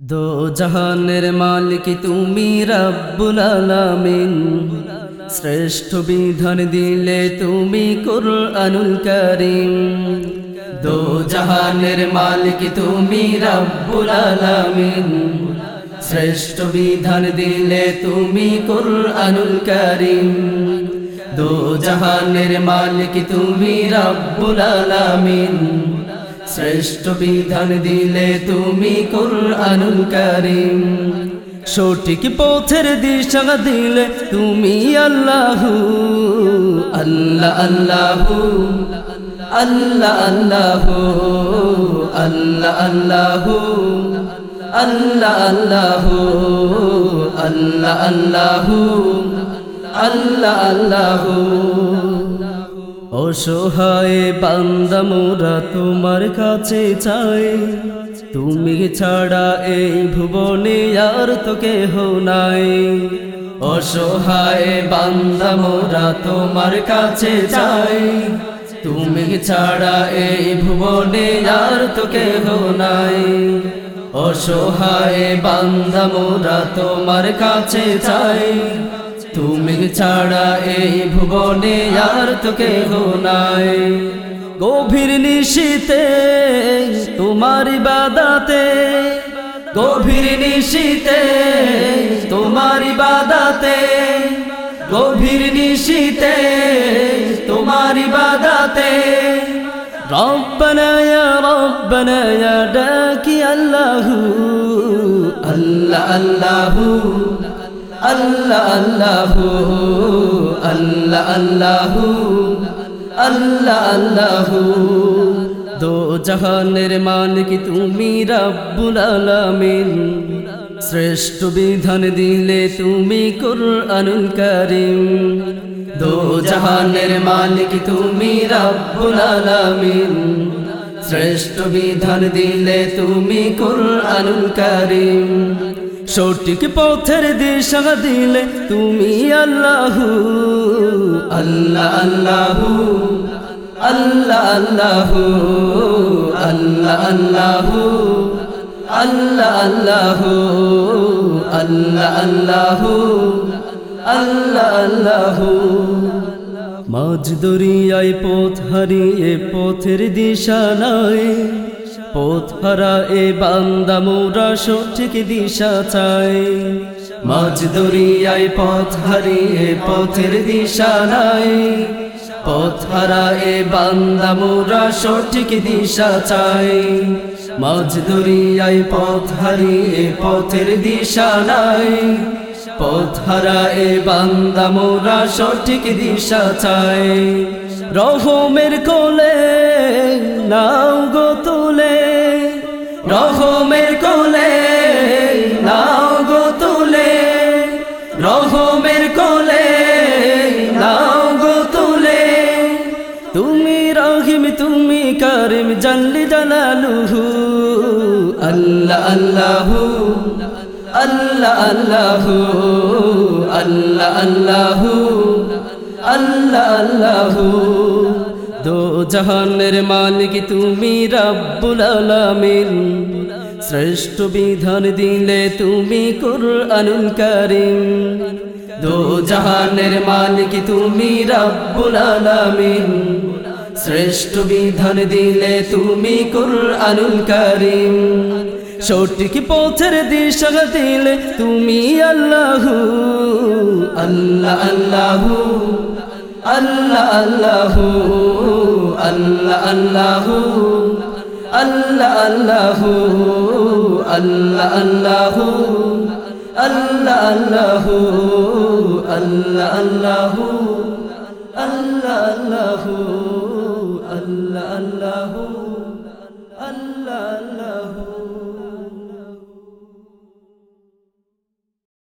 দো জাহানের মালিক, তুমি রব্বুল আলামিন। শ্রেষ্ঠ বিধান দিলে তুমি কুরআনুল করিম। দো জাহানের মালিক, তুমি রব্বুল আলামিন। শ্রেষ্ঠ বিধান দিলে তুমি কুরআনুল করিম। দো জাহানের মালিক, তুমি রব্বুল আলামিন। শ্রেষ্ঠ বিধান দিলে তুমি কুরআনুল করিম। সঠিক পথের দিশা দিলে তুমি আল্লাহু। আল্লাহ আল্লাহু। আল্লাহ আল্লাহু। আল্লাহ আল্লাহু। আল্লাহ আল্লাহু। আল্লাহ আল্লাহু। আল্লাহ আল্লাহু। অসহায় বান্দা মোরা তোমার কাছে চাই। তুমি ছাড়া এই ভুবনে আর তো কেহ নাই। অসহায় বান্দা মোরা তোমার কাছে চাই। তুমি ছাড়া এই ভুবনে আর তো কেহ নাই। অসহায় বান্দা মোরা তোমার কাছে চাই। তুমি ছাড়া এই ভুবনে আর তো কেহ নাই গভীর নিশীতে তোমার বাদাতে গভীর নিশীতে তোমার বাদাতে গভীর নিশীতে তোমার বাদাতে ربنا يا ربنا يا ডাকি আল্লাহ আল্লাহ আল্লাহ আল্লাহ আল্লাহ আল্লাহ আল্লাহ আল্লাহ আল্লাহ। দো জাহানের মালিক, তুমি রব্বুল আলামিন। শ্রেষ্ঠ বিধান দিলে তুমি কুরআনুল করিম। দো জাহানের মালিক, তুমি রব্বুল আলামিন। শ্রেষ্ঠ বিধান দিলে তুমি কুরআনুল করিম। সঠিক পথের দিশা দিলে তুমি আল্লাহু। আল্লাহ আল্লাহু। আল্লাহ আল্লাহু। আল্লাহ আল্লাহু। আল্লাহ আল্লাহু। আল্লাহ আল্লাহু। আল্লাহ, আল্লাহু। মাঝ দরিয়ায় পথ হারিয়ে পথের দিশা নাই পথ হারা এ বান্দা মোরা সঠিক দিশা চাই। মাঝ দরিয়ায় পথ হারিয়ে পথের দিশা নাই। পথ হারা এ বান্দা মোরা সঠিক দিশা চাই। মাঝ দরিয়ায় পথ হারিয়ে পথের দিশা নাই। পথ হারা এ বান্দা মোরা সঠিক দিশা চাই। রহমের কোলে নাও রহিম তুমি করিম জানলি জালালুহু। আল্লাহ, আল্লাহু আল্লাহ আল্লাহু আল্লাহ আল্লাহু আল্লাহ, আল্লাহু। দো জাহানের মালিক তুমি রব্বুল আলামিন। শ্রেষ্ঠ বিধান দিলে তুমি কুরআনুল করিম। দো জাহানের মালিক তুমি রব্বুল আলামিন। শ্রেষ্ঠ বিধান দিলে তুমি কুরআনুল করিম। সঠিক পথের দিশা দিলে তুমি আল্লাহু। আল্লাহ আল্লাহু আল্লাহ আল্লাহু আল্লাহ আল্লাহু আল্লাহ আল্লাহু আল্লাহ আল্লাহু আল্লাহ আল্লাহু আল্লাহ আল্লাহু আল্লাহ, আল্লাহু। ألا الله